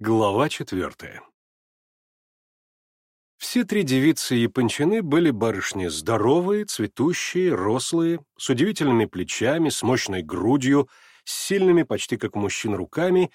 Глава четвертая. Все три девицы Япончины были барышни здоровые, цветущие, рослые, с удивительными плечами, с мощной грудью, с сильными почти как мужчин руками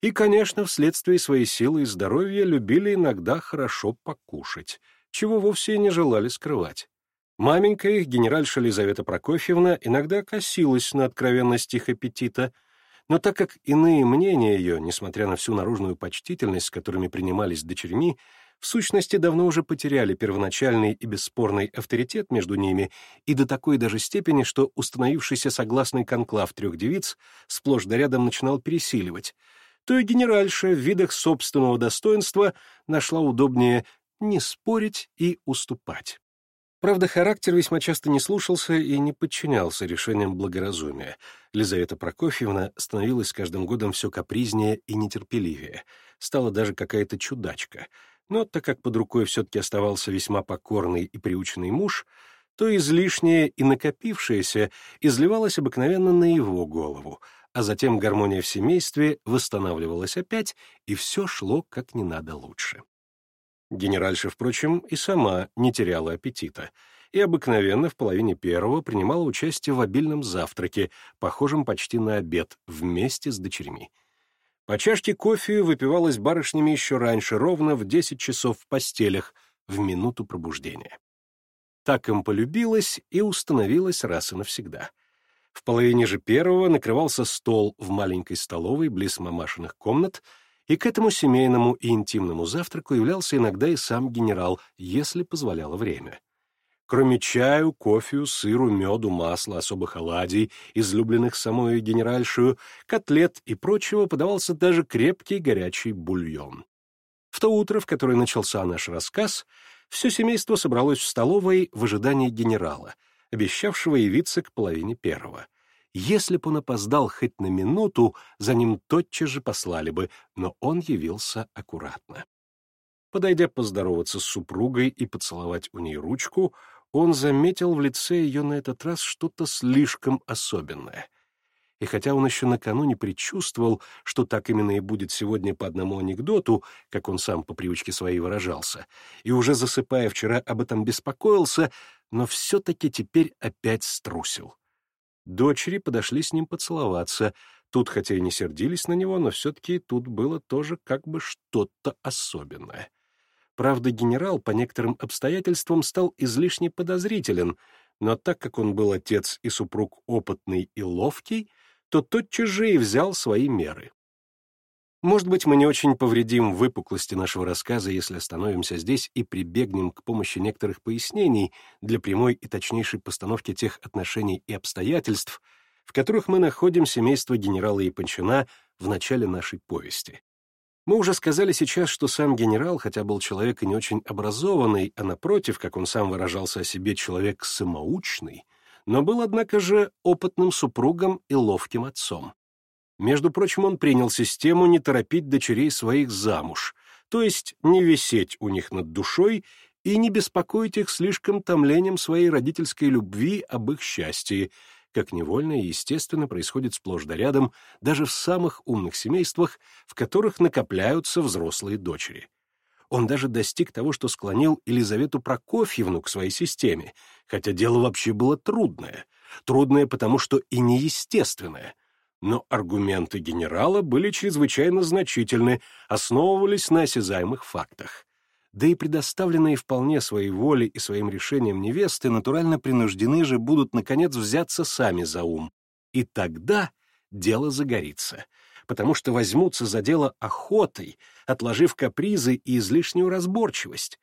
и, конечно, вследствие своей силы и здоровья любили иногда хорошо покушать, чего вовсе не желали скрывать. Маменька их, генеральша Лизавета Прокофьевна, иногда косилась на откровенность их аппетита — но так как иные мнения ее, несмотря на всю наружную почтительность, с которыми принимались дочерьми, в сущности давно уже потеряли первоначальный и бесспорный авторитет между ними и до такой даже степени, что установившийся согласный конклав трех девиц сплошь да рядом начинал пересиливать, то и генеральша в видах собственного достоинства нашла удобнее не спорить и уступать. Правда, характер весьма часто не слушался и не подчинялся решениям благоразумия. Лизавета Прокофьевна становилась с каждым годом все капризнее и нетерпеливее. Стала даже какая-то чудачка. Но так как под рукой все-таки оставался весьма покорный и приученный муж, то излишнее и накопившееся изливалось обыкновенно на его голову, а затем гармония в семействе восстанавливалась опять, и все шло как не надо лучше. Генеральша, впрочем, и сама не теряла аппетита и обыкновенно в половине первого принимала участие в обильном завтраке, похожем почти на обед, вместе с дочерьми. По чашке кофе выпивалась барышнями еще раньше, ровно в 10 часов в постелях, в минуту пробуждения. Так им полюбилась и установилась раз и навсегда. В половине же первого накрывался стол в маленькой столовой близ мамашиных комнат — и к этому семейному и интимному завтраку являлся иногда и сам генерал, если позволяло время. Кроме чаю, кофею, сыру, меду, масла, особых оладий, излюбленных самой генеральшую, котлет и прочего, подавался даже крепкий горячий бульон. В то утро, в которое начался наш рассказ, все семейство собралось в столовой в ожидании генерала, обещавшего явиться к половине первого. Если бы он опоздал хоть на минуту, за ним тотчас же послали бы, но он явился аккуратно. Подойдя поздороваться с супругой и поцеловать у ней ручку, он заметил в лице ее на этот раз что-то слишком особенное. И хотя он еще накануне предчувствовал, что так именно и будет сегодня по одному анекдоту, как он сам по привычке своей выражался, и уже засыпая вчера об этом беспокоился, но все-таки теперь опять струсил. Дочери подошли с ним поцеловаться. Тут, хотя и не сердились на него, но все-таки тут было тоже как бы что-то особенное. Правда, генерал по некоторым обстоятельствам стал излишне подозрителен, но так как он был отец и супруг опытный и ловкий, то тотчас же и взял свои меры. Может быть, мы не очень повредим выпуклости нашего рассказа, если остановимся здесь и прибегнем к помощи некоторых пояснений для прямой и точнейшей постановки тех отношений и обстоятельств, в которых мы находим семейство генерала Япончина в начале нашей повести. Мы уже сказали сейчас, что сам генерал, хотя был человек и не очень образованный, а напротив, как он сам выражался о себе, человек самоучный, но был, однако же, опытным супругом и ловким отцом. Между прочим, он принял систему не торопить дочерей своих замуж, то есть не висеть у них над душой и не беспокоить их слишком томлением своей родительской любви об их счастье, как невольно и естественно происходит сплошь да рядом даже в самых умных семействах, в которых накопляются взрослые дочери. Он даже достиг того, что склонил Елизавету Прокофьевну к своей системе, хотя дело вообще было трудное. Трудное потому, что и неестественное — но аргументы генерала были чрезвычайно значительны, основывались на осязаемых фактах. Да и предоставленные вполне своей воле и своим решением невесты натурально принуждены же будут, наконец, взяться сами за ум. И тогда дело загорится, потому что возьмутся за дело охотой, отложив капризы и излишнюю разборчивость,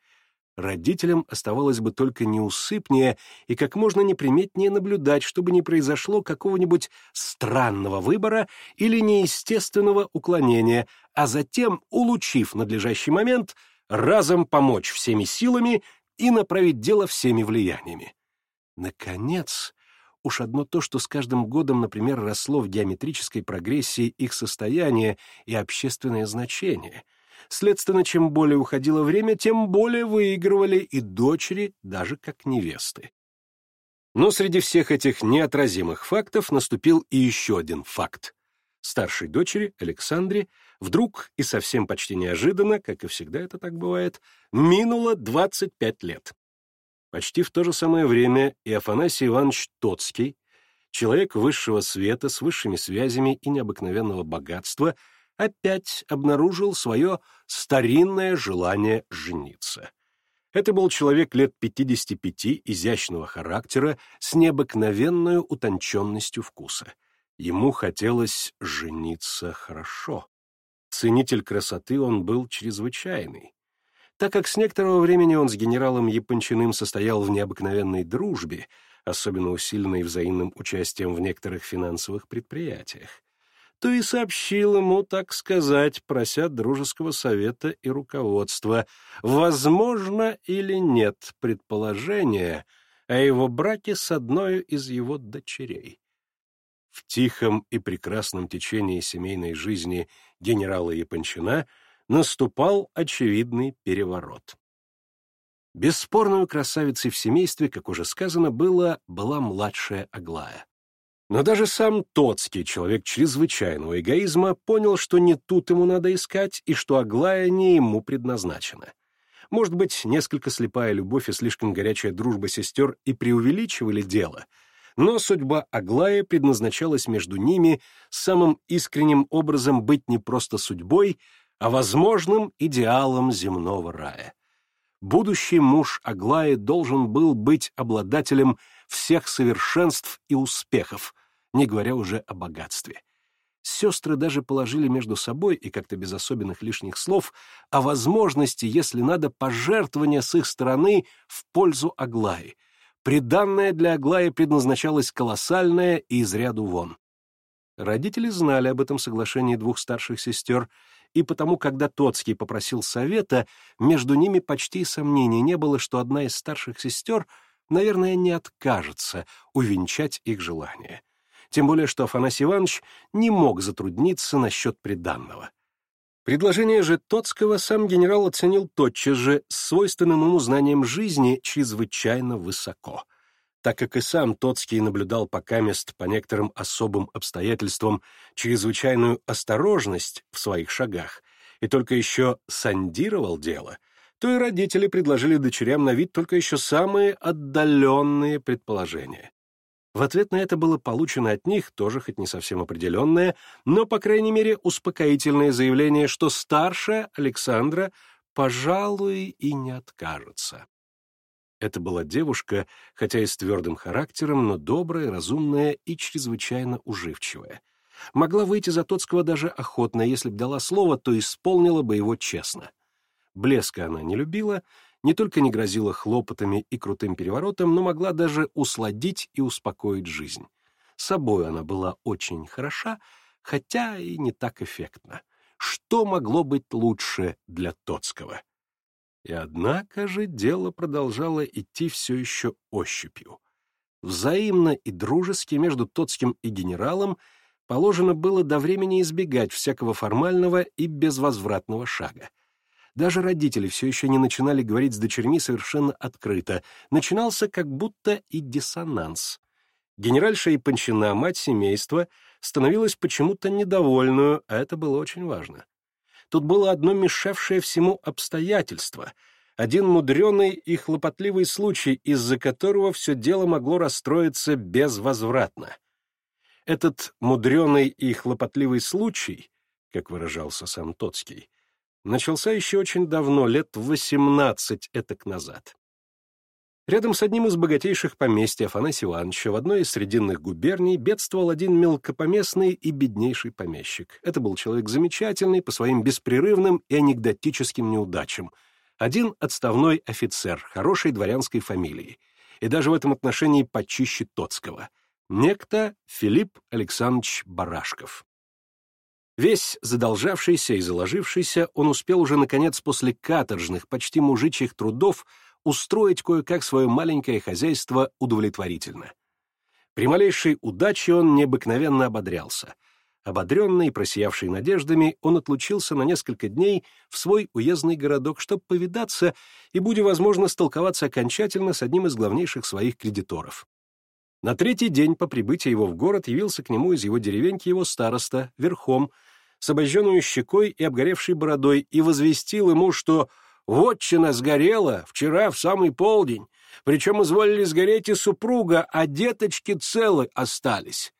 родителям оставалось бы только неусыпнее и как можно неприметнее наблюдать, чтобы не произошло какого-нибудь странного выбора или неестественного уклонения, а затем, улучив надлежащий момент, разом помочь всеми силами и направить дело всеми влияниями. Наконец, уж одно то, что с каждым годом, например, росло в геометрической прогрессии их состояние и общественное значение — Следственно, чем более уходило время, тем более выигрывали и дочери, даже как невесты. Но среди всех этих неотразимых фактов наступил и еще один факт. Старшей дочери, Александре, вдруг и совсем почти неожиданно, как и всегда это так бывает, минуло 25 лет. Почти в то же самое время и Афанасий Иванович Тоцкий, человек высшего света с высшими связями и необыкновенного богатства — опять обнаружил свое старинное желание жениться. Это был человек лет 55, изящного характера, с необыкновенной утонченностью вкуса. Ему хотелось жениться хорошо. Ценитель красоты он был чрезвычайный. Так как с некоторого времени он с генералом Япончиным состоял в необыкновенной дружбе, особенно усиленной взаимным участием в некоторых финансовых предприятиях, то и сообщил ему, так сказать, прося дружеского совета и руководства. Возможно или нет предположение о его браке с одной из его дочерей. В тихом и прекрасном течении семейной жизни генерала Япончина наступал очевидный переворот. Бесспорную красавицей в семействе, как уже сказано было, была младшая Аглая. Но даже сам Тоцкий, человек чрезвычайного эгоизма, понял, что не тут ему надо искать и что Аглая не ему предназначена. Может быть, несколько слепая любовь и слишком горячая дружба сестер и преувеличивали дело, но судьба Аглая предназначалась между ними самым искренним образом быть не просто судьбой, а возможным идеалом земного рая. Будущий муж Аглаи должен был быть обладателем всех совершенств и успехов, не говоря уже о богатстве. Сестры даже положили между собой и как-то без особенных лишних слов о возможности, если надо, пожертвования с их стороны в пользу Аглаи. Приданное для Аглаи предназначалось колоссальное и из ряду вон. Родители знали об этом соглашении двух старших сестер, и потому, когда Тоцкий попросил совета, между ними почти сомнений не было, что одна из старших сестер, наверное, не откажется увенчать их желание тем более что Афанасий Иванович не мог затрудниться насчет приданного. Предложение же Тоцкого сам генерал оценил тотчас же с свойственным ему знанием жизни чрезвычайно высоко. Так как и сам Тоцкий наблюдал пока мест по некоторым особым обстоятельствам чрезвычайную осторожность в своих шагах и только еще сандировал дело, то и родители предложили дочерям на вид только еще самые отдаленные предположения. В ответ на это было получено от них, тоже хоть не совсем определенное, но, по крайней мере, успокоительное заявление, что старшая Александра, пожалуй, и не откажется. Это была девушка, хотя и с твердым характером, но добрая, разумная и чрезвычайно уживчивая. Могла выйти за Тоцкого даже охотно, если б дала слово, то исполнила бы его честно. Блеска она не любила, не только не грозила хлопотами и крутым переворотом, но могла даже усладить и успокоить жизнь. Собой она была очень хороша, хотя и не так эффектно. Что могло быть лучше для Тоцкого? И однако же дело продолжало идти все еще ощупью. Взаимно и дружески между Тоцким и генералом положено было до времени избегать всякого формального и безвозвратного шага — даже родители все еще не начинали говорить с дочерьми совершенно открыто. Начинался как будто и диссонанс. Генеральша и Панчина, мать семейства, становилась почему-то недовольную, а это было очень важно. Тут было одно мешавшее всему обстоятельство — один мудреный и хлопотливый случай, из-за которого все дело могло расстроиться безвозвратно. Этот мудреный и хлопотливый случай, как выражался сам Тоцкий, начался еще очень давно, лет 18 этак назад. Рядом с одним из богатейших поместьй Афанасия Ивановича в одной из срединных губерний бедствовал один мелкопоместный и беднейший помещик. Это был человек замечательный по своим беспрерывным и анекдотическим неудачам. Один отставной офицер, хорошей дворянской фамилии. И даже в этом отношении почище Тоцкого. Некто Филипп Александрович Барашков. Весь задолжавшийся и заложившийся, он успел уже, наконец, после каторжных, почти мужичьих трудов устроить кое-как свое маленькое хозяйство удовлетворительно. При малейшей удаче он необыкновенно ободрялся. Ободренный, просиявший надеждами, он отлучился на несколько дней в свой уездный городок, чтобы повидаться и, будя возможно, столковаться окончательно с одним из главнейших своих кредиторов. На третий день по прибытии его в город явился к нему из его деревеньки его староста, верхом, с обожженную щекой и обгоревшей бородой, и возвестил ему, что «Вотчина сгорела вчера в самый полдень, причем изволили сгореть и супруга, а деточки целы остались».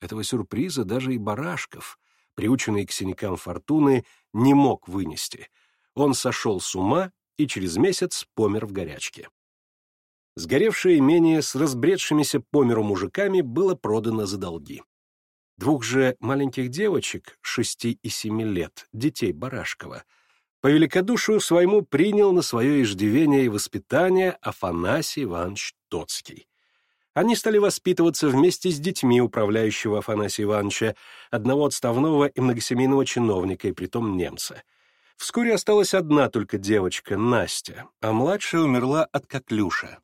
Этого сюрприза даже и Барашков, приученный к синякам фортуны, не мог вынести. Он сошел с ума и через месяц помер в горячке. Сгоревшее имение с разбредшимися по миру мужиками было продано за долги. Двух же маленьких девочек, шести и семи лет, детей Барашкова, по великодушию своему принял на свое иждивение и воспитание Афанасий Иванович Тоцкий. Они стали воспитываться вместе с детьми управляющего Афанасия Ивановича, одного отставного и многосемейного чиновника, и притом немца. Вскоре осталась одна только девочка, Настя, а младшая умерла от коклюша,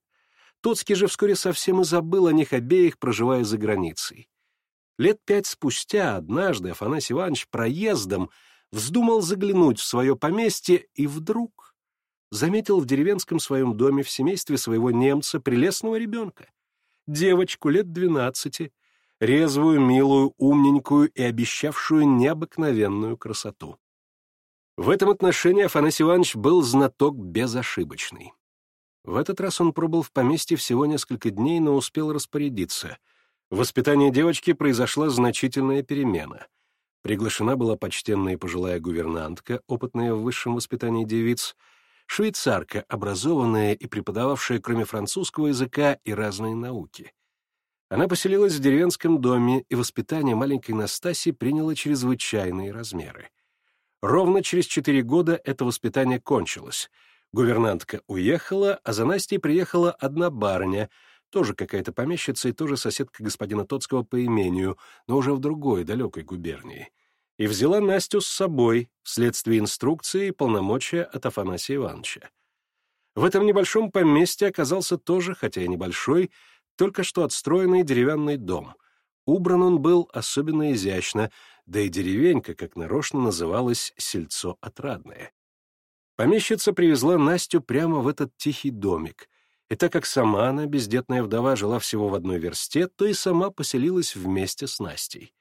Тоцкий же вскоре совсем и забыл о них обеих, проживая за границей. Лет пять спустя однажды Афанасий Иванович проездом вздумал заглянуть в свое поместье и вдруг заметил в деревенском своем доме в семействе своего немца прелестного ребенка, девочку лет двенадцати, резвую, милую, умненькую и обещавшую необыкновенную красоту. В этом отношении Афанасий Иванович был знаток безошибочный. В этот раз он пробыл в поместье всего несколько дней, но успел распорядиться. В воспитании девочки произошла значительная перемена. Приглашена была почтенная пожилая гувернантка, опытная в высшем воспитании девиц, швейцарка, образованная и преподававшая кроме французского языка и разные науки. Она поселилась в деревенском доме, и воспитание маленькой Настаси приняло чрезвычайные размеры. Ровно через четыре года это воспитание кончилось — Гувернантка уехала, а за Настей приехала одна барыня, тоже какая-то помещица и тоже соседка господина Тоцкого по имению, но уже в другой, далекой губернии. И взяла Настю с собой, вследствие инструкции и полномочия от Афанасия Ивановича. В этом небольшом поместье оказался тоже, хотя и небольшой, только что отстроенный деревянный дом. Убран он был особенно изящно, да и деревенька, как нарочно называлась, сельцо отрадное. Помещица привезла Настю прямо в этот тихий домик, и так как сама она, бездетная вдова, жила всего в одной версте, то и сама поселилась вместе с Настей.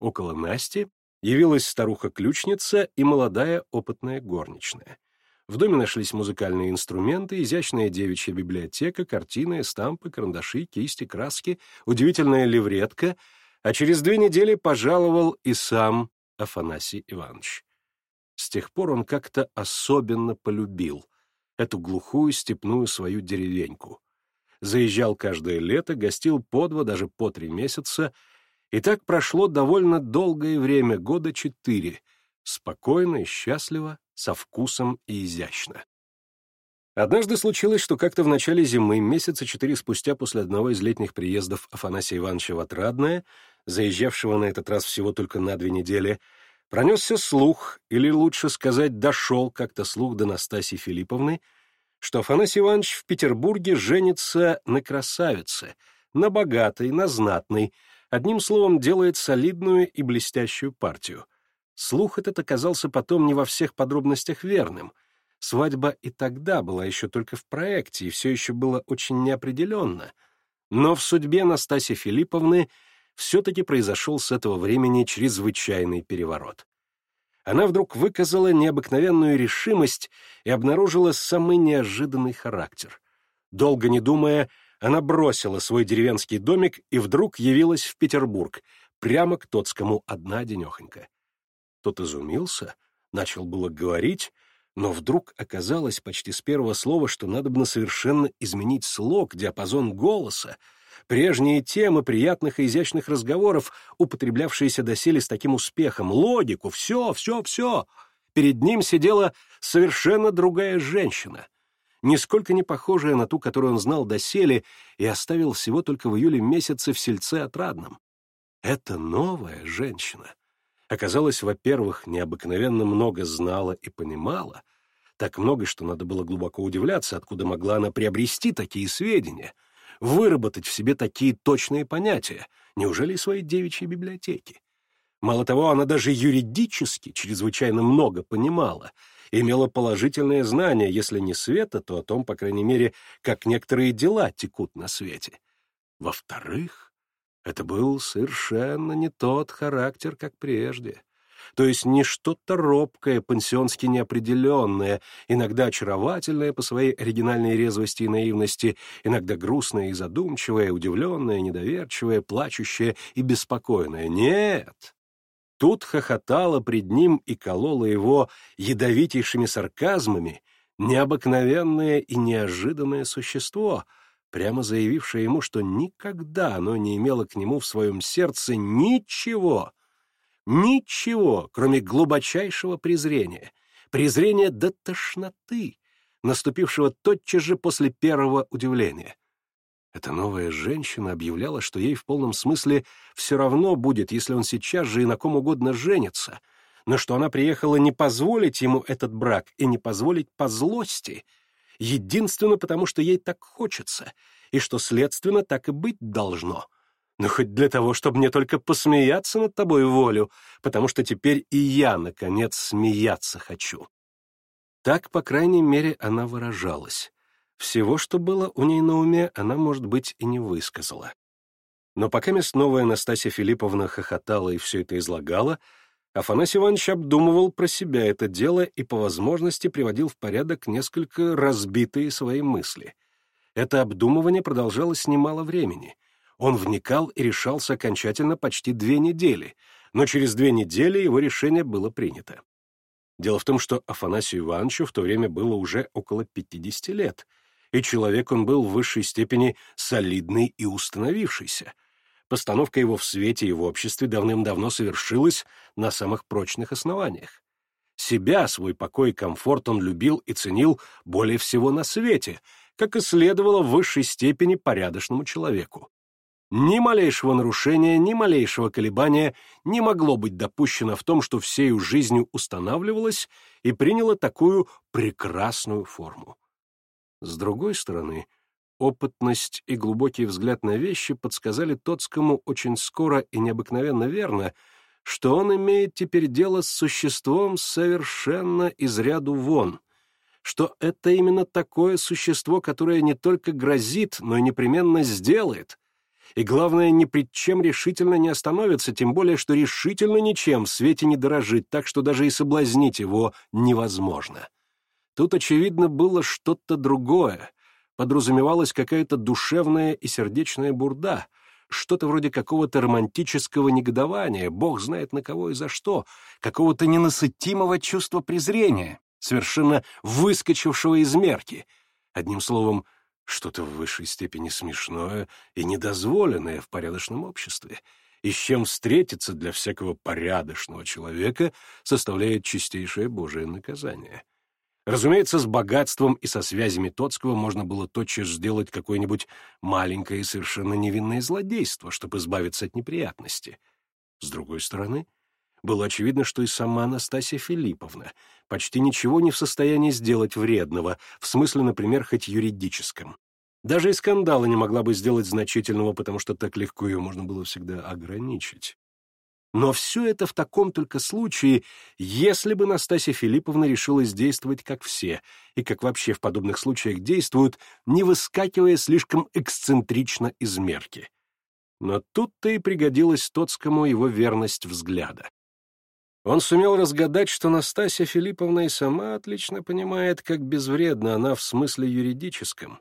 Около Насти явилась старуха-ключница и молодая опытная горничная. В доме нашлись музыкальные инструменты, изящная девичья библиотека, картины, стампы, карандаши, кисти, краски, удивительная левретка, а через две недели пожаловал и сам Афанасий Иванович. С тех пор он как-то особенно полюбил эту глухую степную свою деревеньку. Заезжал каждое лето, гостил по два, даже по три месяца, и так прошло довольно долгое время, года четыре, спокойно и счастливо, со вкусом и изящно. Однажды случилось, что как-то в начале зимы, месяца четыре спустя после одного из летних приездов Афанасия Ивановича в Отрадное, заезжавшего на этот раз всего только на две недели, Пронесся слух, или лучше сказать, дошел как-то слух до Настасьи Филипповны, что Афанасий Иванович в Петербурге женится на красавице, на богатой, на знатной, одним словом, делает солидную и блестящую партию. Слух этот оказался потом не во всех подробностях верным. Свадьба и тогда была еще только в проекте, и все еще было очень неопределенно. Но в судьбе Настасьи Филипповны — все-таки произошел с этого времени чрезвычайный переворот. Она вдруг выказала необыкновенную решимость и обнаружила самый неожиданный характер. Долго не думая, она бросила свой деревенский домик и вдруг явилась в Петербург, прямо к Тоцкому одна денехонька. Тот изумился, начал было говорить, но вдруг оказалось почти с первого слова, что надо надобно совершенно изменить слог, диапазон голоса, Прежние темы приятных и изящных разговоров, употреблявшиеся доселе с таким успехом, логику, все, все, все. Перед ним сидела совершенно другая женщина, нисколько не похожая на ту, которую он знал доселе и оставил всего только в июле месяце в сельце отрадном. Это новая женщина. оказалась во-первых, необыкновенно много знала и понимала, так много, что надо было глубоко удивляться, откуда могла она приобрести такие сведения — выработать в себе такие точные понятия? Неужели своей девичьей библиотеки? Мало того, она даже юридически чрезвычайно много понимала, имела положительное знание, если не света, то о том, по крайней мере, как некоторые дела текут на свете. Во-вторых, это был совершенно не тот характер, как прежде. То есть не что-то робкое, пансионски неопределенное, иногда очаровательное по своей оригинальной резвости и наивности, иногда грустное и задумчивое, удивленное, недоверчивое, плачущее и беспокойное. Нет! Тут хохотала пред ним и колола его ядовитейшими сарказмами необыкновенное и неожиданное существо — прямо заявившее ему, что никогда оно не имело к нему в своем сердце ничего, Ничего, кроме глубочайшего презрения. Презрения до тошноты, наступившего тотчас же после первого удивления. Эта новая женщина объявляла, что ей в полном смысле все равно будет, если он сейчас же и на ком угодно женится, но что она приехала не позволить ему этот брак и не позволить по злости, единственно потому, что ей так хочется, и что, следственно, так и быть должно — но хоть для того, чтобы мне только посмеяться над тобой волю, потому что теперь и я, наконец, смеяться хочу». Так, по крайней мере, она выражалась. Всего, что было у ней на уме, она, может быть, и не высказала. Но пока мест новая Настасья Филипповна хохотала и все это излагала, Афанасий Иванович обдумывал про себя это дело и по возможности приводил в порядок несколько разбитые свои мысли. Это обдумывание продолжалось немало времени — он вникал и решался окончательно почти две недели, но через две недели его решение было принято. Дело в том, что Афанасию Ивановичу в то время было уже около 50 лет, и человек он был в высшей степени солидный и установившийся. Постановка его в свете и в обществе давным-давно совершилась на самых прочных основаниях. Себя, свой покой и комфорт он любил и ценил более всего на свете, как и следовало в высшей степени порядочному человеку. Ни малейшего нарушения, ни малейшего колебания не могло быть допущено в том, что всею жизнью устанавливалось и приняло такую прекрасную форму. С другой стороны, опытность и глубокий взгляд на вещи подсказали Тоцкому очень скоро и необыкновенно верно, что он имеет теперь дело с существом совершенно из ряду вон, что это именно такое существо, которое не только грозит, но и непременно сделает — и главное, ни пред чем решительно не остановится, тем более, что решительно ничем в свете не дорожит, так что даже и соблазнить его невозможно. Тут, очевидно, было что-то другое. Подразумевалась какая-то душевная и сердечная бурда, что-то вроде какого-то романтического негодования, бог знает на кого и за что, какого-то ненасытимого чувства презрения, совершенно выскочившего из мерки. Одним словом, что-то в высшей степени смешное и недозволенное в порядочном обществе, и с чем встретиться для всякого порядочного человека составляет чистейшее божие наказание. Разумеется, с богатством и со связями Тоцкого можно было тотчас сделать какое-нибудь маленькое и совершенно невинное злодейство, чтобы избавиться от неприятности. С другой стороны, — было очевидно, что и сама Анастасия Филипповна почти ничего не в состоянии сделать вредного, в смысле, например, хоть юридическом. Даже и скандала не могла бы сделать значительного, потому что так легко ее можно было всегда ограничить. Но все это в таком только случае, если бы Настасья Филипповна решилась действовать как все, и как вообще в подобных случаях действуют, не выскакивая слишком эксцентрично из мерки. Но тут-то и пригодилась Тоцкому его верность взгляда. Он сумел разгадать, что Настасья Филипповна и сама отлично понимает, как безвредна она в смысле юридическом,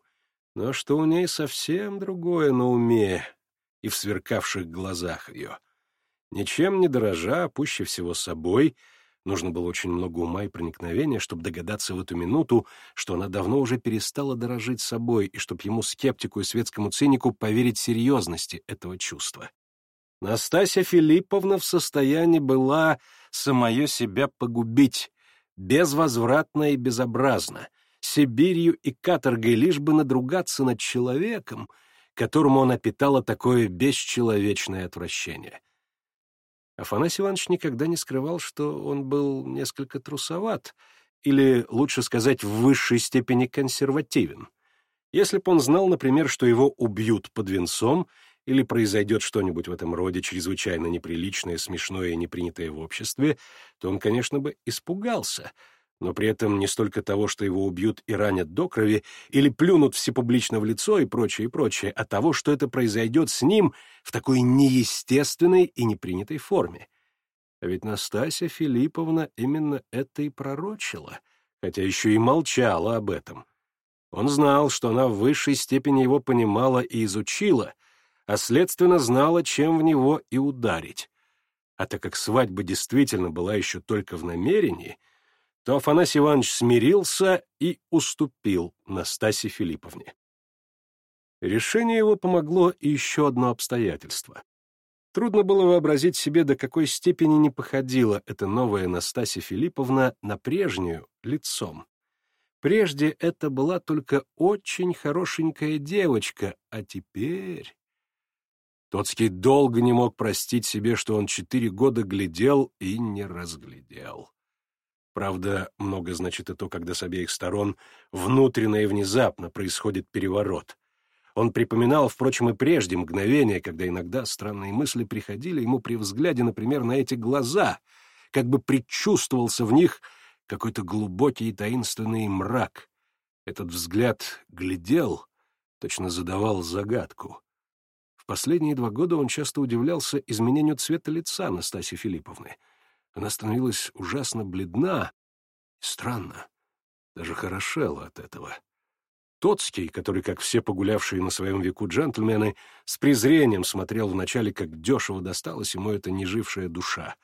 но что у ней совсем другое на уме и в сверкавших глазах ее. Ничем не дорожа, а пуще всего собой, нужно было очень много ума и проникновения, чтобы догадаться в эту минуту, что она давно уже перестала дорожить собой и чтобы ему, скептику и светскому цинику, поверить серьезности этого чувства. Настасья Филипповна в состоянии была самое себя погубить, безвозвратно и безобразно, Сибирью и каторгой, лишь бы надругаться над человеком, которому она питала такое бесчеловечное отвращение. Афанасий Иванович никогда не скрывал, что он был несколько трусоват, или, лучше сказать, в высшей степени консервативен. Если бы он знал, например, что его убьют под венцом — или произойдет что-нибудь в этом роде чрезвычайно неприличное, смешное и непринятое в обществе, то он, конечно, бы испугался, но при этом не столько того, что его убьют и ранят до крови, или плюнут всепублично в лицо и прочее, и прочее, а того, что это произойдет с ним в такой неестественной и непринятой форме. А ведь Настасья Филипповна именно это и пророчила, хотя еще и молчала об этом. Он знал, что она в высшей степени его понимала и изучила — а следственно знала, чем в него и ударить. А так как свадьба действительно была еще только в намерении, то Афанасий Иванович смирился и уступил Настасье Филипповне. Решение его помогло еще одно обстоятельство. Трудно было вообразить себе, до какой степени не походила эта новая Настасья Филипповна на прежнюю лицом. Прежде это была только очень хорошенькая девочка, а теперь... Тоцкий долго не мог простить себе, что он четыре года глядел и не разглядел. Правда, много значит и то, когда с обеих сторон внутренно и внезапно происходит переворот. Он припоминал, впрочем, и прежде мгновения, когда иногда странные мысли приходили ему при взгляде, например, на эти глаза, как бы предчувствовался в них какой-то глубокий и таинственный мрак. Этот взгляд глядел, точно задавал загадку. Последние два года он часто удивлялся изменению цвета лица Анастасии Филипповны. Она становилась ужасно бледна и странно, даже хорошела от этого. Тоцкий, который, как все погулявшие на своем веку джентльмены, с презрением смотрел вначале, как дешево досталась ему эта нежившая душа,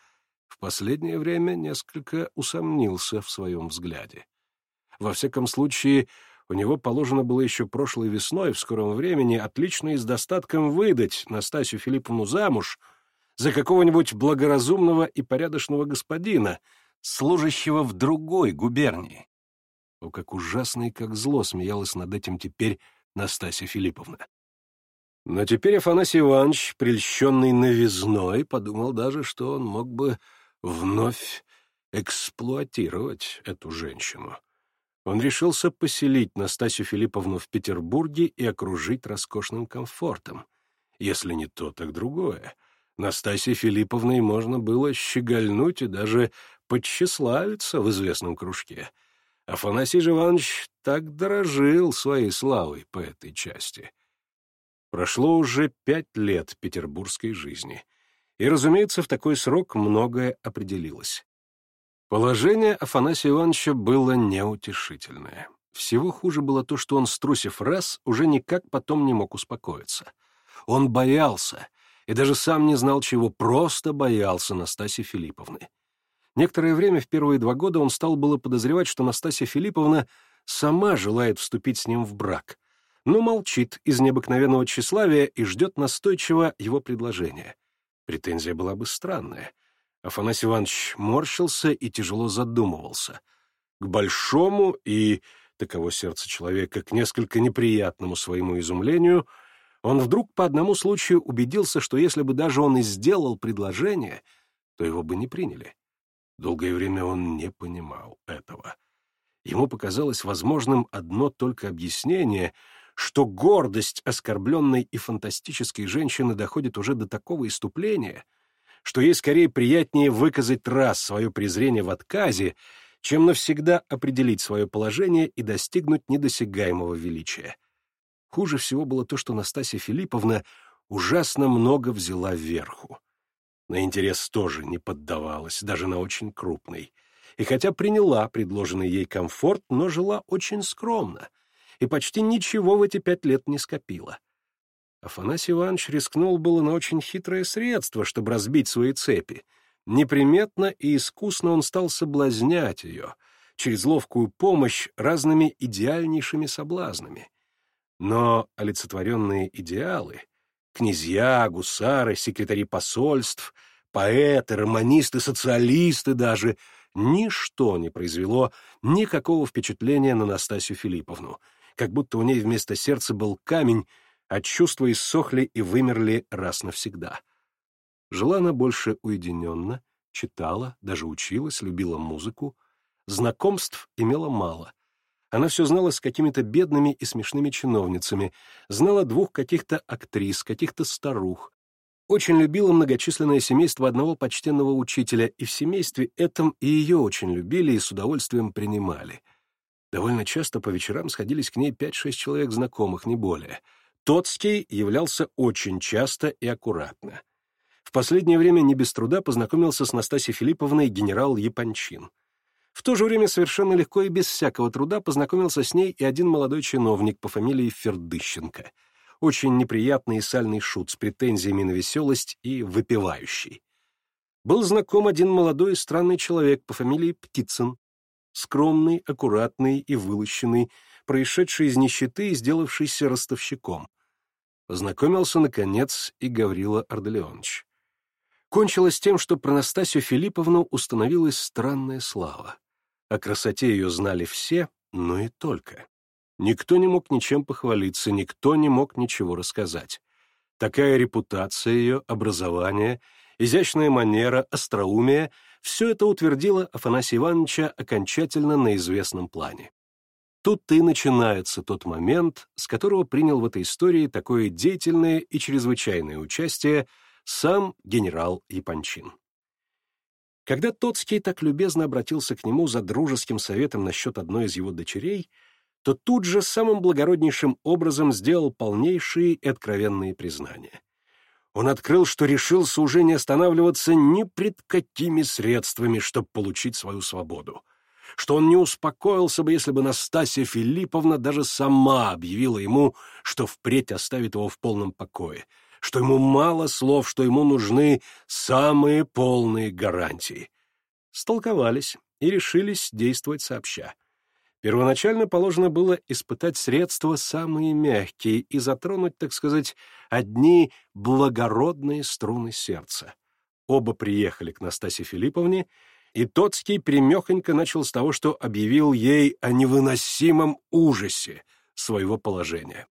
в последнее время несколько усомнился в своем взгляде. Во всяком случае, у него положено было еще прошлой весной в скором времени отлично и с достатком выдать Настасью Филипповну замуж за какого-нибудь благоразумного и порядочного господина, служащего в другой губернии. О, как ужасно и как зло смеялась над этим теперь Настасья Филипповна. Но теперь Афанасий Иванович, прельщенный новизной, подумал даже, что он мог бы вновь эксплуатировать эту женщину. Он решился поселить Настасью Филипповну в Петербурге и окружить роскошным комфортом. Если не то, так другое. Настасье Филипповной можно было щегольнуть и даже подчеславиться в известном кружке. Афанасий же Иванович так дорожил своей славой по этой части. Прошло уже пять лет петербургской жизни. И, разумеется, в такой срок многое определилось. Положение Афанасия Ивановича было неутешительное. Всего хуже было то, что он, струсив раз, уже никак потом не мог успокоиться. Он боялся, и даже сам не знал чего, просто боялся Настасьи Филипповны. Некоторое время, в первые два года, он стал было подозревать, что Настасья Филипповна сама желает вступить с ним в брак, но молчит из необыкновенного тщеславия и ждет настойчиво его предложения. Претензия была бы странная — Афанасий Иванович морщился и тяжело задумывался. К большому и, таково сердце человека, к несколько неприятному своему изумлению, он вдруг по одному случаю убедился, что если бы даже он и сделал предложение, то его бы не приняли. Долгое время он не понимал этого. Ему показалось возможным одно только объяснение, что гордость оскорбленной и фантастической женщины доходит уже до такого иступления — что ей скорее приятнее выказать раз свое презрение в отказе, чем навсегда определить свое положение и достигнуть недосягаемого величия. Хуже всего было то, что Настасья Филипповна ужасно много взяла вверху. На интерес тоже не поддавалась, даже на очень крупный. И хотя приняла предложенный ей комфорт, но жила очень скромно и почти ничего в эти пять лет не скопила. Афанасий Иванович рискнул было на очень хитрое средство, чтобы разбить свои цепи. Неприметно и искусно он стал соблазнять ее, через ловкую помощь разными идеальнейшими соблазнами. Но олицетворенные идеалы — князья, гусары, секретари посольств, поэты, романисты, социалисты даже — ничто не произвело никакого впечатления на Настасью Филипповну, как будто у ней вместо сердца был камень — от чувства иссохли и вымерли раз навсегда. Жила она больше уединенно, читала, даже училась, любила музыку. Знакомств имела мало. Она все знала с какими-то бедными и смешными чиновницами, знала двух каких-то актрис, каких-то старух. Очень любила многочисленное семейство одного почтенного учителя, и в семействе этом и ее очень любили и с удовольствием принимали. Довольно часто по вечерам сходились к ней пять-шесть человек знакомых, не более — Тоцкий являлся очень часто и аккуратно. В последнее время не без труда познакомился с Настасьей Филипповной генерал Япончин. В то же время совершенно легко и без всякого труда познакомился с ней и один молодой чиновник по фамилии Фердыщенко. Очень неприятный и сальный шут с претензиями на веселость и выпивающий. Был знаком один молодой и странный человек по фамилии Птицын. Скромный, аккуратный и вылущенный, происшедший из нищеты и сделавшийся ростовщиком познакомился, наконец, и Гаврила Арделеонович. Кончилось тем, что про Настасью Филипповну установилась странная слава. О красоте ее знали все, но и только. Никто не мог ничем похвалиться, никто не мог ничего рассказать. Такая репутация ее, образование, изящная манера, остроумие — все это утвердило Афанасия Ивановича окончательно на известном плане. Тут-то и начинается тот момент, с которого принял в этой истории такое деятельное и чрезвычайное участие сам генерал Япончин. Когда Тоцкий так любезно обратился к нему за дружеским советом насчет одной из его дочерей, то тут же самым благороднейшим образом сделал полнейшие и откровенные признания. Он открыл, что решился уже не останавливаться ни пред какими средствами, чтобы получить свою свободу — что он не успокоился бы, если бы Настасья Филипповна даже сама объявила ему, что впредь оставит его в полном покое, что ему мало слов, что ему нужны самые полные гарантии. Столковались и решились действовать сообща. Первоначально положено было испытать средства самые мягкие и затронуть, так сказать, одни благородные струны сердца. Оба приехали к Настасье Филипповне, и Тоцкий примехонько начал с того, что объявил ей о невыносимом ужасе своего положения.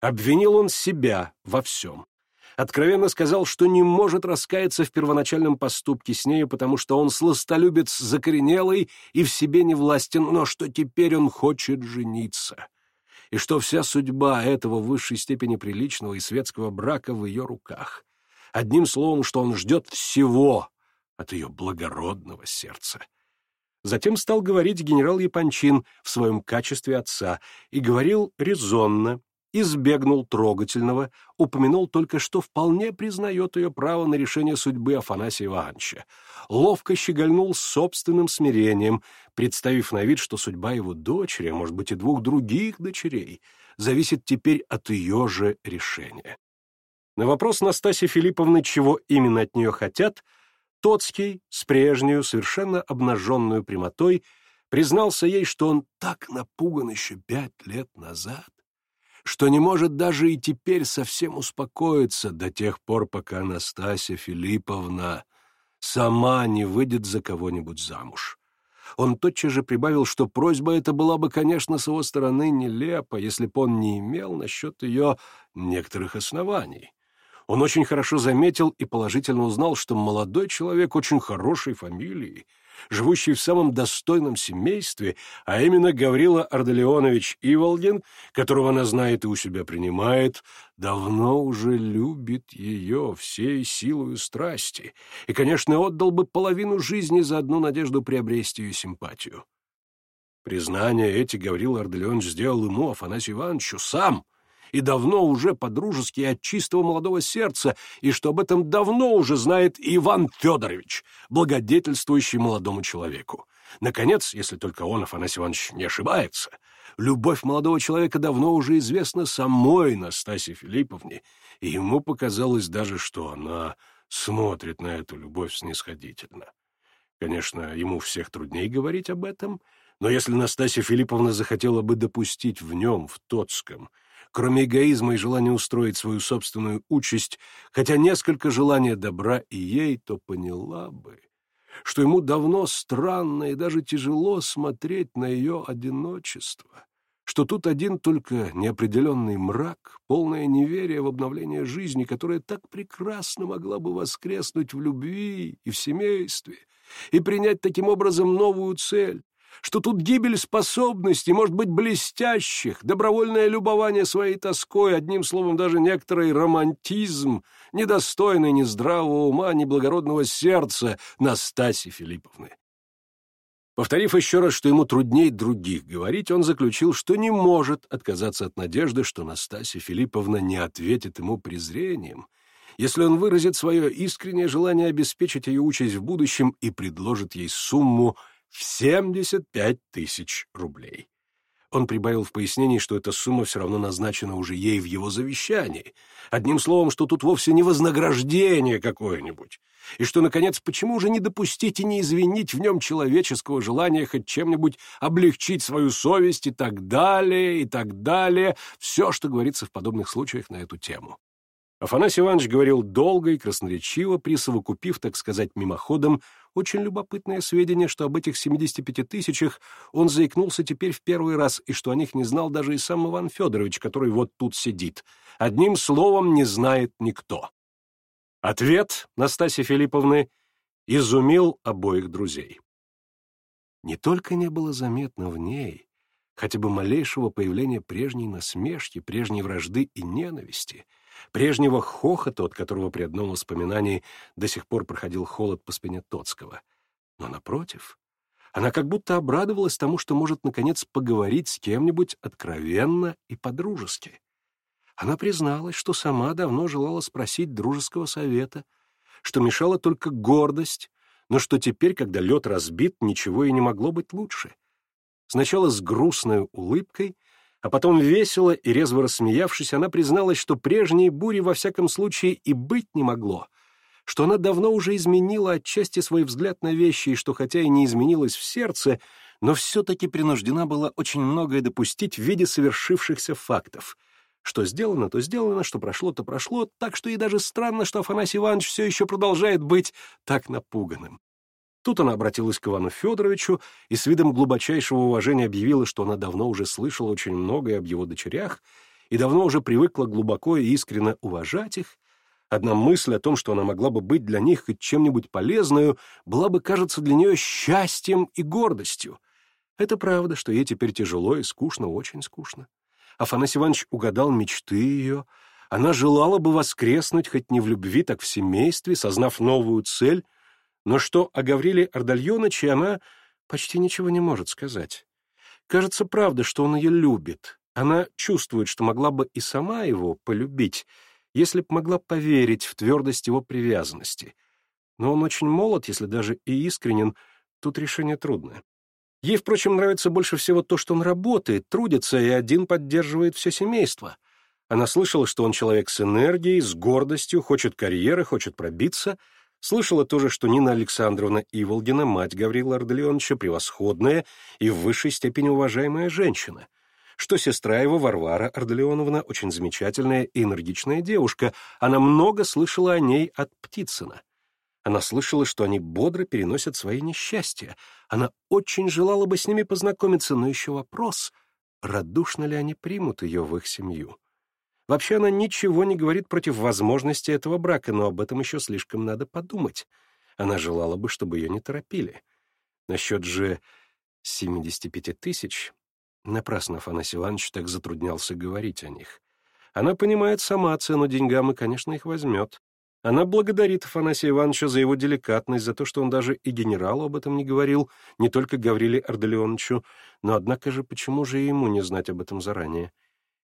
Обвинил он себя во всем. Откровенно сказал, что не может раскаяться в первоначальном поступке с нею, потому что он сластолюбец закоренелый и в себе не властен, но что теперь он хочет жениться. И что вся судьба этого в высшей степени приличного и светского брака в ее руках. Одним словом, что он ждет всего, от ее благородного сердца. Затем стал говорить генерал Япончин в своем качестве отца и говорил резонно, избегнул трогательного, упомянул только, что вполне признает ее право на решение судьбы Афанасия Ивановича. Ловко щегольнул собственным смирением, представив на вид, что судьба его дочери, а может быть и двух других дочерей, зависит теперь от ее же решения. На вопрос Настасьи Филипповны, чего именно от нее хотят, Тоцкий, с прежнюю, совершенно обнаженную прямотой, признался ей, что он так напуган еще пять лет назад, что не может даже и теперь совсем успокоиться до тех пор, пока Анастасия Филипповна сама не выйдет за кого-нибудь замуж. Он тотчас же прибавил, что просьба эта была бы, конечно, с его стороны нелепа, если бы он не имел насчет ее некоторых оснований. Он очень хорошо заметил и положительно узнал, что молодой человек очень хорошей фамилии, живущий в самом достойном семействе, а именно Гаврила Ардалеонович Иволгин, которого она знает и у себя принимает, давно уже любит ее всей силой страсти и, конечно, отдал бы половину жизни за одну надежду приобрести ее симпатию. Признание эти Гаврил Арделеонович сделал ему, Афанасию Ивановичу, сам — и давно уже по-дружески от чистого молодого сердца, и что об этом давно уже знает Иван Федорович, благодетельствующий молодому человеку. Наконец, если только он, Афанасий Иванович, не ошибается, любовь молодого человека давно уже известна самой Настасье Филипповне, и ему показалось даже, что она смотрит на эту любовь снисходительно. Конечно, ему всех труднее говорить об этом, но если Настасья Филипповна захотела бы допустить в нем, в тотском... Кроме эгоизма и желания устроить свою собственную участь, хотя несколько желания добра и ей, то поняла бы, что ему давно странно и даже тяжело смотреть на ее одиночество, что тут один только неопределенный мрак, полное неверие в обновление жизни, которая так прекрасно могла бы воскреснуть в любви и в семействе, и принять таким образом новую цель, что тут гибель способностей, может быть, блестящих, добровольное любование своей тоской, одним словом, даже некоторый романтизм, недостойный ни здравого ума, ни благородного сердца Настаси Филипповны. Повторив еще раз, что ему трудней других говорить, он заключил, что не может отказаться от надежды, что Настасья Филипповна не ответит ему презрением, если он выразит свое искреннее желание обеспечить ее участь в будущем и предложит ей сумму – семьдесят пять тысяч рублей. Он прибавил в пояснении, что эта сумма все равно назначена уже ей в его завещании. Одним словом, что тут вовсе не вознаграждение какое-нибудь. И что, наконец, почему же не допустить и не извинить в нем человеческого желания хоть чем-нибудь облегчить свою совесть и так далее, и так далее. Все, что говорится в подобных случаях на эту тему. Афанасий Иванович говорил долго и красноречиво, присовокупив, так сказать, мимоходом, очень любопытное сведение, что об этих 75 тысячах он заикнулся теперь в первый раз, и что о них не знал даже и сам Иван Федорович, который вот тут сидит. Одним словом, не знает никто. Ответ Настасьи Филипповны изумил обоих друзей. Не только не было заметно в ней хотя бы малейшего появления прежней насмешки, прежней вражды и ненависти — Прежнего хохота, от которого при одном воспоминании до сих пор проходил холод по спине Тоцкого. Но напротив, она как будто обрадовалась тому, что может, наконец, поговорить с кем-нибудь откровенно и по-дружески. Она призналась, что сама давно желала спросить дружеского совета, что мешала только гордость, но что теперь, когда лед разбит, ничего и не могло быть лучше. Сначала с грустной улыбкой — а потом весело и резво рассмеявшись, она призналась, что прежней бури во всяком случае и быть не могло, что она давно уже изменила отчасти свой взгляд на вещи, и что хотя и не изменилась в сердце, но все-таки принуждена была очень многое допустить в виде совершившихся фактов. Что сделано, то сделано, что прошло, то прошло, так что и даже странно, что Афанасий Иванович все еще продолжает быть так напуганным. Тут она обратилась к Ивану Федоровичу и с видом глубочайшего уважения объявила, что она давно уже слышала очень многое об его дочерях и давно уже привыкла глубоко и искренне уважать их. Одна мысль о том, что она могла бы быть для них хоть чем-нибудь полезную, была бы, кажется, для нее счастьем и гордостью. Это правда, что ей теперь тяжело и скучно, очень скучно. Афанасий Иванович угадал мечты ее. Она желала бы воскреснуть хоть не в любви, так в семействе, сознав новую цель но что а о Гавриле Ордальоначе она почти ничего не может сказать. Кажется, правда, что он ее любит. Она чувствует, что могла бы и сама его полюбить, если б могла поверить в твердость его привязанности. Но он очень молод, если даже и искренен, тут решение трудное. Ей, впрочем, нравится больше всего то, что он работает, трудится и один поддерживает все семейство. Она слышала, что он человек с энергией, с гордостью, хочет карьеры, хочет пробиться — Слышала тоже, что Нина Александровна Иволгина, мать Гаврила Арделеоновича, превосходная и в высшей степени уважаемая женщина, что сестра его, Варвара Арделеоновна, очень замечательная и энергичная девушка. Она много слышала о ней от Птицына. Она слышала, что они бодро переносят свои несчастья. Она очень желала бы с ними познакомиться, но еще вопрос, радушно ли они примут ее в их семью. Вообще она ничего не говорит против возможности этого брака, но об этом еще слишком надо подумать. Она желала бы, чтобы ее не торопили. Насчет же 75 тысяч... Напрасно Афанасий Иванович так затруднялся говорить о них. Она понимает сама цену деньгам и, конечно, их возьмет. Она благодарит Афанасия Ивановича за его деликатность, за то, что он даже и генералу об этом не говорил, не только Гавриле Арделеоновичу, но однако же почему же ему не знать об этом заранее?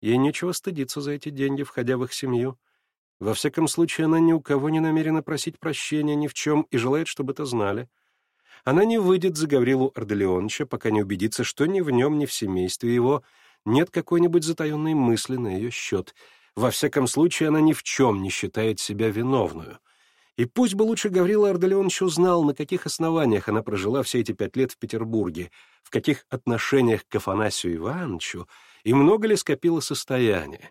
Ей нечего стыдиться за эти деньги, входя в их семью. Во всяком случае, она ни у кого не намерена просить прощения ни в чем и желает, чтобы это знали. Она не выйдет за Гаврилу Арделеоновича, пока не убедится, что ни в нем, ни в семействе его нет какой-нибудь затаенной мысли на ее счет. Во всяком случае, она ни в чем не считает себя виновную. И пусть бы лучше Гаврила Арделеонович узнал, на каких основаниях она прожила все эти пять лет в Петербурге, в каких отношениях к Афанасию Ивановичу, и много ли скопило состояние.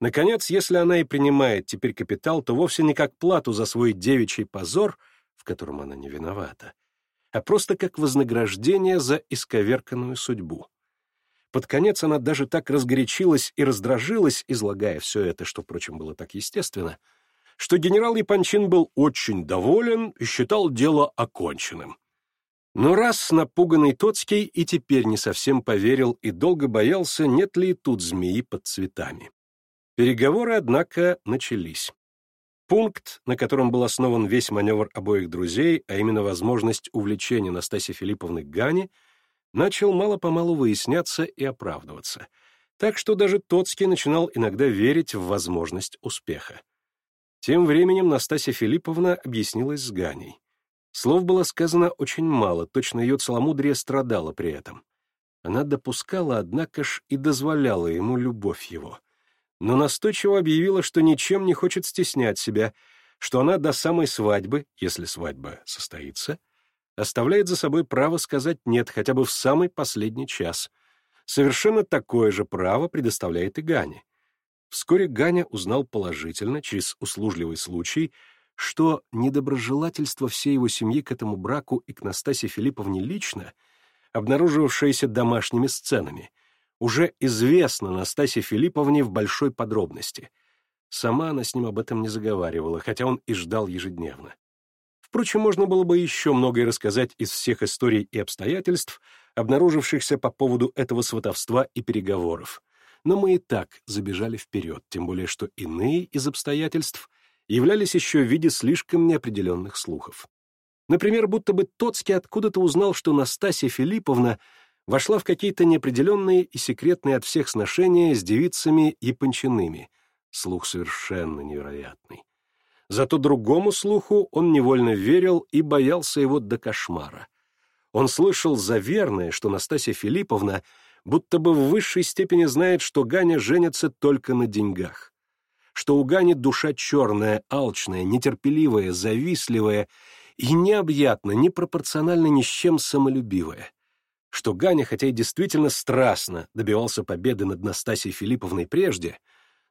Наконец, если она и принимает теперь капитал, то вовсе не как плату за свой девичий позор, в котором она не виновата, а просто как вознаграждение за исковерканную судьбу. Под конец она даже так разгорячилась и раздражилась, излагая все это, что, впрочем, было так естественно, что генерал Япончин был очень доволен и считал дело оконченным. Но раз напуганный Тоцкий и теперь не совсем поверил и долго боялся, нет ли тут змеи под цветами. Переговоры, однако, начались. Пункт, на котором был основан весь маневр обоих друзей, а именно возможность увлечения Настасьи Филипповны к Гане, начал мало-помалу выясняться и оправдываться. Так что даже Тоцкий начинал иногда верить в возможность успеха. Тем временем Настасья Филипповна объяснилась с Ганей. Слов было сказано очень мало, точно ее целомудрие страдало при этом. Она допускала, однако ж, и дозволяла ему любовь его. Но настойчиво объявила, что ничем не хочет стеснять себя, что она до самой свадьбы, если свадьба состоится, оставляет за собой право сказать «нет» хотя бы в самый последний час. Совершенно такое же право предоставляет и Гане. Вскоре Ганя узнал положительно, через услужливый случай — что недоброжелательство всей его семьи к этому браку и к Настасье Филипповне лично, обнаруживавшееся домашними сценами, уже известно Настасье Филипповне в большой подробности. Сама она с ним об этом не заговаривала, хотя он и ждал ежедневно. Впрочем, можно было бы еще многое рассказать из всех историй и обстоятельств, обнаружившихся по поводу этого сватовства и переговоров. Но мы и так забежали вперед, тем более что иные из обстоятельств являлись еще в виде слишком неопределенных слухов. Например, будто бы Тоцкий откуда-то узнал, что Настасья Филипповна вошла в какие-то неопределенные и секретные от всех сношения с девицами и пончаными. Слух совершенно невероятный. Зато другому слуху он невольно верил и боялся его до кошмара. Он слышал заверное, что Настасья Филипповна будто бы в высшей степени знает, что Ганя женится только на деньгах что уганит душа черная, алчная, нетерпеливая, завистливая и необъятно, непропорционально ни с чем самолюбивая, что Ганя, хотя и действительно страстно добивался победы над Настасией Филипповной прежде,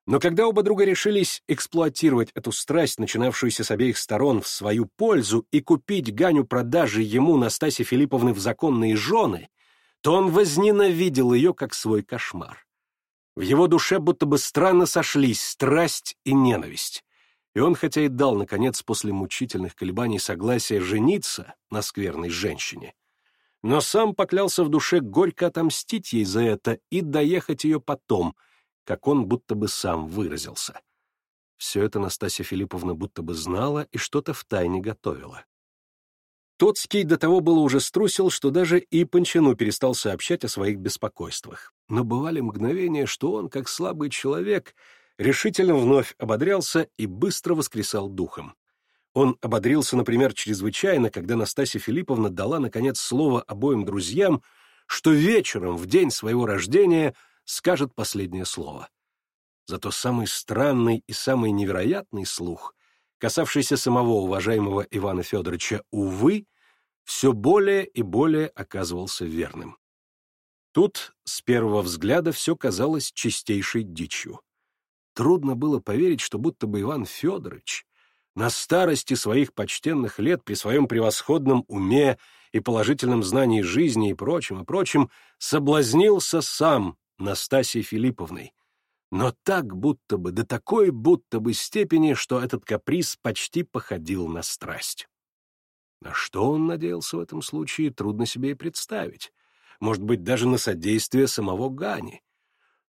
но когда оба друга решились эксплуатировать эту страсть, начинавшуюся с обеих сторон, в свою пользу и купить Ганю продажи ему Настасьи Филипповны в законные жены, то он возненавидел ее как свой кошмар. В его душе будто бы странно сошлись страсть и ненависть. И он хотя и дал, наконец, после мучительных колебаний согласие жениться на скверной женщине, но сам поклялся в душе горько отомстить ей за это и доехать ее потом, как он будто бы сам выразился. Все это Настасья Филипповна будто бы знала и что-то втайне готовила. Тоцкий до того было уже струсил, что даже и Панчину перестал сообщать о своих беспокойствах но бывали мгновения, что он, как слабый человек, решительно вновь ободрялся и быстро воскресал духом. Он ободрился, например, чрезвычайно, когда Настасья Филипповна дала, наконец, слово обоим друзьям, что вечером, в день своего рождения, скажет последнее слово. Зато самый странный и самый невероятный слух, касавшийся самого уважаемого Ивана Федоровича, увы, все более и более оказывался верным. Тут с первого взгляда все казалось чистейшей дичью. Трудно было поверить, что будто бы Иван Федорович на старости своих почтенных лет при своем превосходном уме и положительном знании жизни и прочим, и прочим, соблазнился сам Настасьей Филипповной. Но так будто бы, до такой будто бы степени, что этот каприз почти походил на страсть. На что он надеялся в этом случае, трудно себе и представить может быть, даже на содействие самого Гани.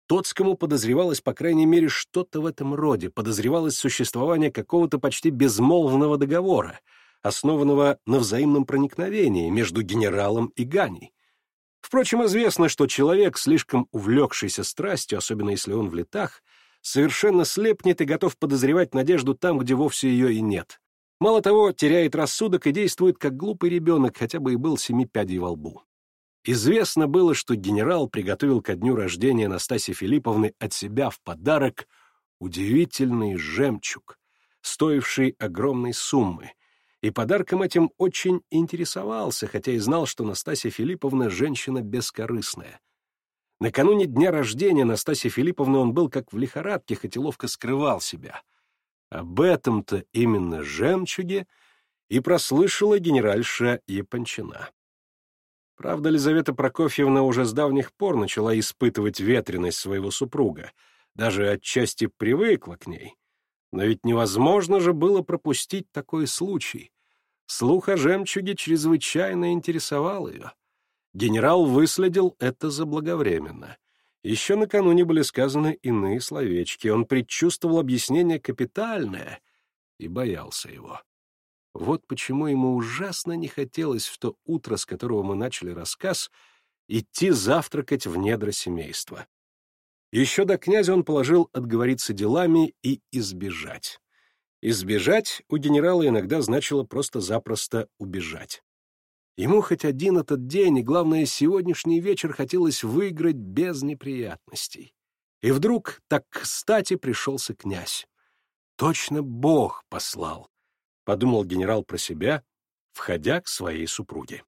Тоцкому подозревалось, по крайней мере, что-то в этом роде, подозревалось существование какого-то почти безмолвного договора, основанного на взаимном проникновении между генералом и Ганей. Впрочем, известно, что человек, слишком увлекшийся страстью, особенно если он в летах, совершенно слепнет и готов подозревать надежду там, где вовсе ее и нет. Мало того, теряет рассудок и действует как глупый ребенок, хотя бы и был семи пядей во лбу. Известно было, что генерал приготовил ко дню рождения Настасии Филипповны от себя в подарок удивительный жемчуг, стоивший огромной суммы, и подарком этим очень интересовался, хотя и знал, что Настасья Филипповна женщина бескорыстная. Накануне дня рождения Настасьи Филипповны он был как в лихорадке, хоть и ловко скрывал себя. Об этом-то именно жемчуге и прослышала генеральша Япончина. Правда, Елизавета Прокофьевна уже с давних пор начала испытывать ветреность своего супруга, даже отчасти привыкла к ней. Но ведь невозможно же было пропустить такой случай. Слух о жемчуге чрезвычайно интересовал ее. Генерал выследил это заблаговременно. Еще накануне были сказаны иные словечки. Он предчувствовал объяснение капитальное и боялся его. Вот почему ему ужасно не хотелось в то утро, с которого мы начали рассказ, идти завтракать в недра семейства. Еще до князя он положил отговориться делами и избежать. Избежать у генерала иногда значило просто-запросто убежать. Ему хоть один этот день и, главное, сегодняшний вечер хотелось выиграть без неприятностей. И вдруг так кстати пришелся князь. Точно Бог послал подумал генерал про себя, входя к своей супруге.